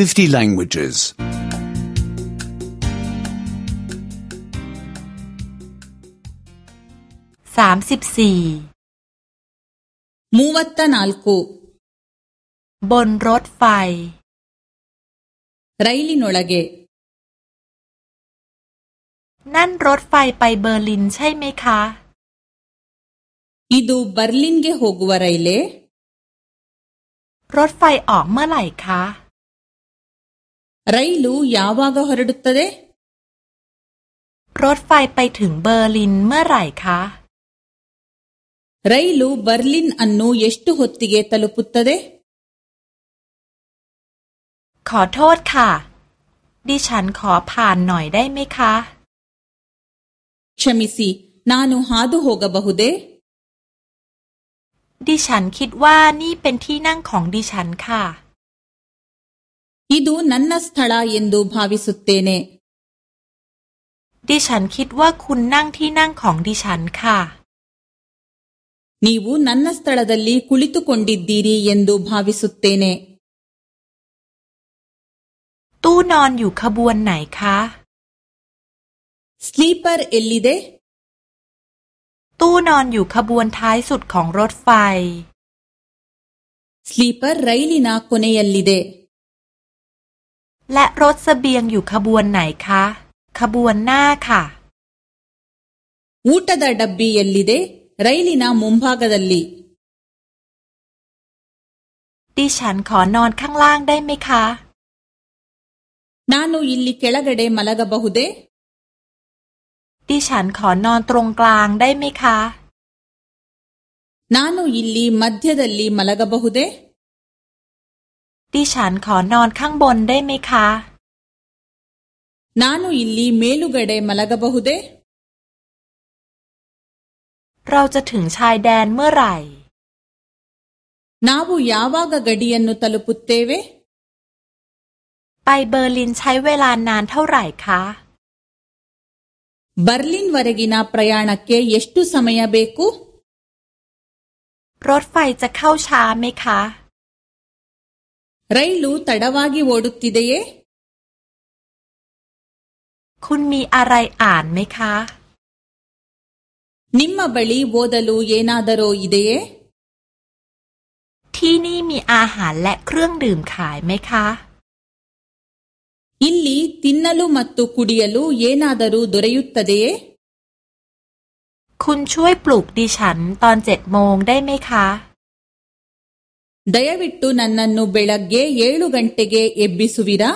50 languages. 34 ಮೂವತ್ತ ನಾಲ್ಕು บนรถไฟ ರೈಲಿನೊಳಗೆ นั่นรถไฟไปเบอร์ลินใช่ไหมคะ ಇದು รถไฟออกเมื่อไหร่คะ ರೈಲು ಯಾವಾಗ ಹೊರಡುತ್ತದೆ รถไฟไปถึงเบอร์ลินเมื่อไหร่คะ ರೈಲು เบอร์ลินอันು ಎಷ್ಟು ಹ ೊ ತ ต ತ ก ಗ ೆ ತ ಲ ು ಪ ು ತ ตเ ದ ೆขอโทษค่ะ ดิฉันขอผ่านหน่อยได้ไหมคะ ชมิซี นานูฮาดูโฮกะบะฮุเด ดิฉันคิดว่านี่เป็นที่นั่งของดิฉันค่ะอ ಇದು ನನ್ನ ಸ್ಥಳ ಎಂದು ಭಾವಿಸುತ್ತೇನೆ ดิฉันคิดว่าคุณนั่งที่นั่งของดิฉันค่ะนิวูนันนสตระดัลลีคุลิตุคนดิดดีรีเยนดูภาวิสุตเตเนตู้นอนอยู่ขบวนไหนคะ สลีปเปอร์เอลลีเดตู้นอนอยู่ขบวนท้ายสุดของรถไฟ สลีปเปอร์ไรลีนาโคเอยลลีเดและรถสเสบียงอยู่ขบวนไหนคะ ขบวนหน้าค่ะวูตดาดับบี้ยอลลีเดรไรลีนามุมภากาดัลลีดิฉันขอนอนข้างล่างได้ไหมคะนานูยิลลีเคลากระเดมาลากะบะฮุเดดิฉันขอนอนตรงกลางได้ไหมคะนานูยิลลีมัธยดัลลีมาลากะบะฮุเดดิฉันขอนอนข้างบนได้ไหมคะนานุอิลลีเมลูกระเดมลากบะฮุเดเราจะถึงชายแดนเมื่อไหร่ นาบุยาวากะกะดีอนนุตลุปุตเตเว ไปเบอร์ลินใช้เวลานานเท่าไหร่คะบอร์ลินวารกินาปรยากเกยเยสตุสมัยเบกุรถไฟจะเข้าช้าไหมคะรา ರೈಲು ತ ಡ วา ಗ ีวอดุต ತ ಿเด ಯ ೇคุณมีอะไรอ่านไหมคะ นิมมาบลีวอดลูเยนาดโรอิเดยที่นี่มีอาหารและเครื่องดื่มขายไหมคะ อิลลีตินนลูมัตตุคูดิยลูเยนาดรูดุรยุตตเดยคุณช่วยปลุกดิฉันตอนเจ็ดโมงได้ไหมคะ ದಯವಿಟ್ಟು ನನ್ನನ್ನು ಬೆಳಗ್ಗೆ ಏಳು ಗಂಟೆಗೆ ಎಬ್ಬಿಸುವಿರಾ